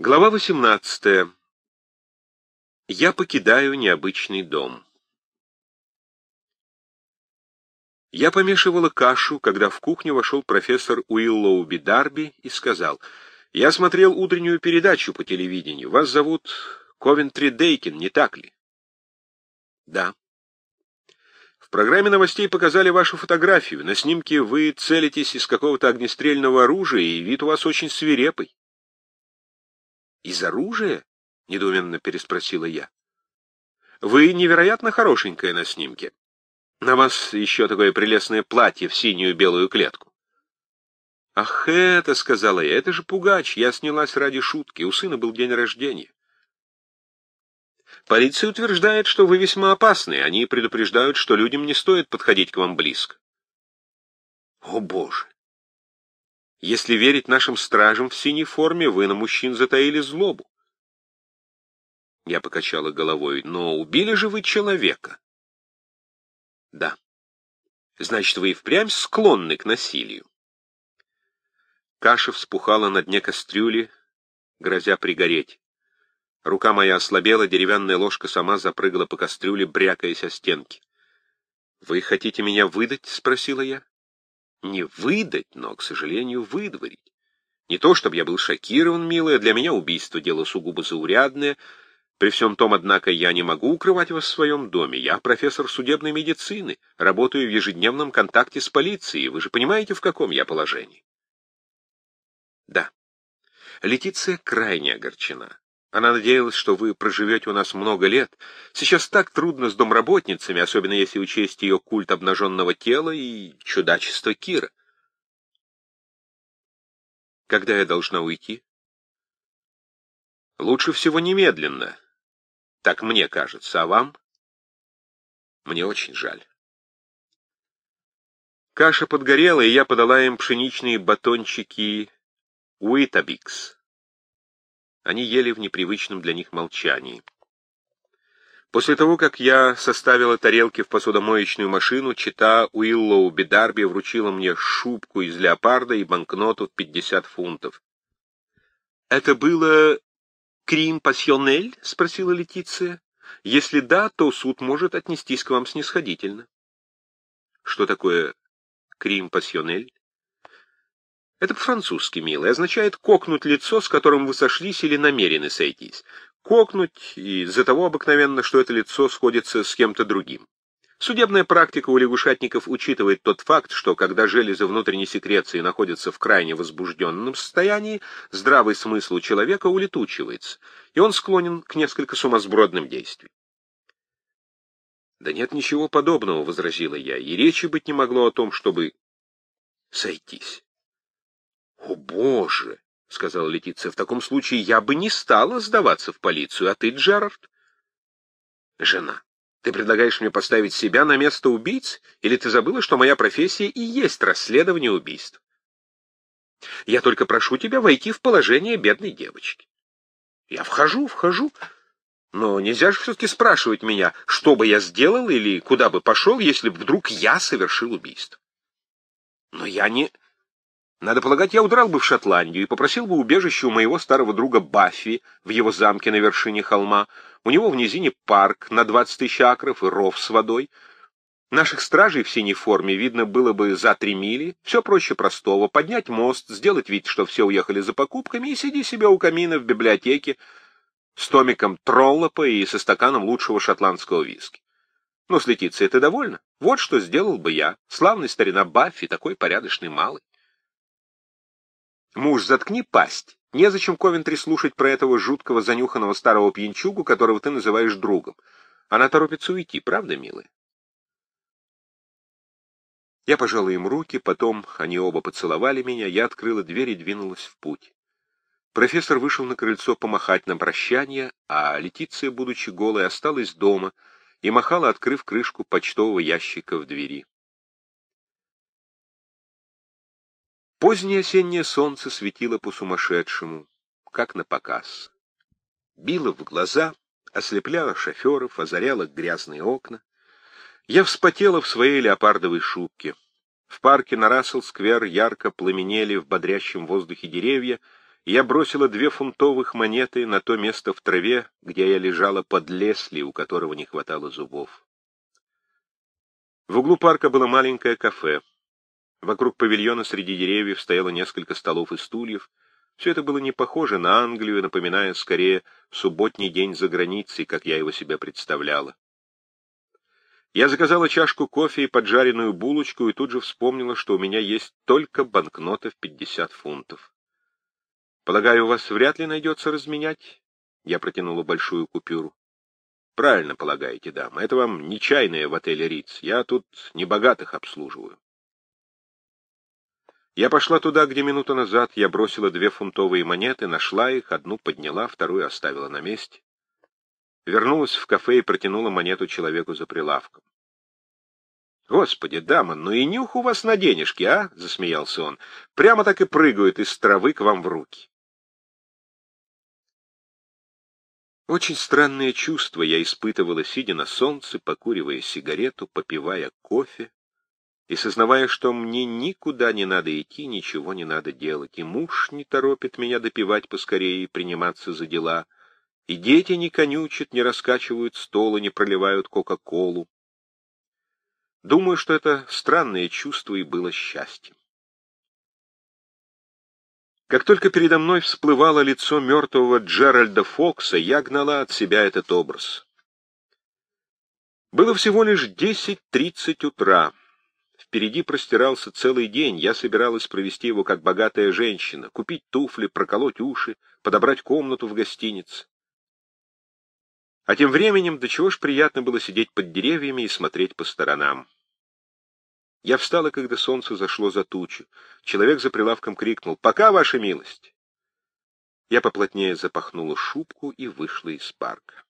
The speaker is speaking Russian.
Глава 18. Я покидаю необычный дом. Я помешивала кашу, когда в кухню вошел профессор Уиллоуби Дарби и сказал, «Я смотрел утреннюю передачу по телевидению. Вас зовут Ковентри Дейкин, не так ли?» «Да». В программе новостей показали вашу фотографию. На снимке вы целитесь из какого-то огнестрельного оружия, и вид у вас очень свирепый. «Из оружия?» — недоуменно переспросила я. «Вы невероятно хорошенькая на снимке. На вас еще такое прелестное платье в синюю белую клетку». «Ах, это!» — сказала я. «Это же пугач. Я снялась ради шутки. У сына был день рождения». «Полиция утверждает, что вы весьма опасны. Они предупреждают, что людям не стоит подходить к вам близко». «О, Боже! Если верить нашим стражам в синей форме, вы на мужчин затаили злобу. Я покачала головой. Но убили же вы человека. Да. Значит, вы и впрямь склонны к насилию. Каша вспухала на дне кастрюли, грозя пригореть. Рука моя ослабела, деревянная ложка сама запрыгала по кастрюле, брякаясь о стенки. — Вы хотите меня выдать? — спросила я. Не выдать, но, к сожалению, выдворить. Не то, чтобы я был шокирован, милая, для меня убийство — дело сугубо заурядное. При всем том, однако, я не могу укрывать вас в своем доме. Я профессор судебной медицины, работаю в ежедневном контакте с полицией. Вы же понимаете, в каком я положении? Да. Летиция крайне огорчена. Она надеялась, что вы проживете у нас много лет. Сейчас так трудно с домработницами, особенно если учесть ее культ обнаженного тела и чудачество Кира. Когда я должна уйти? Лучше всего немедленно. Так мне кажется, а вам? Мне очень жаль. Каша подгорела, и я подала им пшеничные батончики Уитабикс. Они ели в непривычном для них молчании. После того, как я составила тарелки в посудомоечную машину, чита Уиллоу Бедарби вручила мне шубку из леопарда и банкноту в 50 фунтов. — Это было крим пассионель? — спросила Летиция. — Если да, то суд может отнестись к вам снисходительно. — Что такое крим пассионель? Это по-французски, милый, означает «кокнуть лицо, с которым вы сошлись или намерены сойтись». Кокнуть из-за того обыкновенно, что это лицо сходится с кем-то другим. Судебная практика у лягушатников учитывает тот факт, что когда железы внутренней секреции находятся в крайне возбужденном состоянии, здравый смысл у человека улетучивается, и он склонен к несколько сумасбродным действиям. «Да нет ничего подобного», — возразила я, — «и речи быть не могло о том, чтобы сойтись». «О, Боже!» — сказала Летиция. — В таком случае я бы не стала сдаваться в полицию, а ты, Джерард? — Жена, ты предлагаешь мне поставить себя на место убийц, или ты забыла, что моя профессия и есть расследование убийств? Я только прошу тебя войти в положение бедной девочки. Я вхожу, вхожу, но нельзя же все-таки спрашивать меня, что бы я сделал или куда бы пошел, если вдруг я совершил убийство. Но я не... Надо полагать, я удрал бы в Шотландию и попросил бы убежище у моего старого друга Баффи в его замке на вершине холма. У него в низине парк на 20 тысяч акров и ров с водой. Наших стражей в синей форме видно было бы за три мили. Все проще простого. Поднять мост, сделать вид, что все уехали за покупками, и сиди себе у камина в библиотеке с томиком Троллопа и со стаканом лучшего шотландского виски. Ну, с Летицией ты довольна? Вот что сделал бы я. Славный старина Баффи, такой порядочный малый. Муж, заткни пасть. Незачем Ковентри слушать про этого жуткого занюханного старого пьянчугу, которого ты называешь другом. Она торопится уйти, правда, милая? Я пожала им руки, потом они оба поцеловали меня, я открыла дверь и двинулась в путь. Профессор вышел на крыльцо помахать на прощание, а Летиция, будучи голой, осталась дома и махала, открыв крышку почтового ящика в двери. Позднее осеннее солнце светило по-сумасшедшему, как на показ. Било в глаза, ослепляло шоферов, озаряло грязные окна. Я вспотела в своей леопардовой шубке. В парке на Рассел-сквер ярко пламенели в бодрящем воздухе деревья, Я бросила две фунтовых монеты на то место в траве, где я лежала под лесли, у которого не хватало зубов. В углу парка было маленькое кафе. Вокруг павильона среди деревьев стояло несколько столов и стульев. Все это было не похоже на Англию, напоминая скорее субботний день за границей, как я его себе представляла. Я заказала чашку кофе и поджаренную булочку и тут же вспомнила, что у меня есть только банкнота в 50 фунтов. «Полагаю, у вас вряд ли найдется разменять?» Я протянула большую купюру. «Правильно полагаете, дама. Это вам не чайная в отеле Риц. Я тут небогатых обслуживаю». Я пошла туда, где минуту назад я бросила две фунтовые монеты, нашла их, одну подняла, вторую оставила на месте. Вернулась в кафе и протянула монету человеку за прилавком. «Господи, дама, ну и нюх у вас на денежки, а?» — засмеялся он. «Прямо так и прыгают из травы к вам в руки». Очень странное чувство я испытывала, сидя на солнце, покуривая сигарету, попивая кофе и сознавая, что мне никуда не надо идти, ничего не надо делать, и муж не торопит меня допивать поскорее и приниматься за дела, и дети не конючат, не раскачивают стол и не проливают кока-колу. Думаю, что это странное чувство и было счастьем. Как только передо мной всплывало лицо мертвого Джеральда Фокса, я гнала от себя этот образ. Было всего лишь десять тридцать утра. Впереди простирался целый день, я собиралась провести его как богатая женщина, купить туфли, проколоть уши, подобрать комнату в гостинице. А тем временем до чего ж приятно было сидеть под деревьями и смотреть по сторонам. Я встала, когда солнце зашло за тучу. Человек за прилавком крикнул «Пока, ваша милость!» Я поплотнее запахнула шубку и вышла из парка.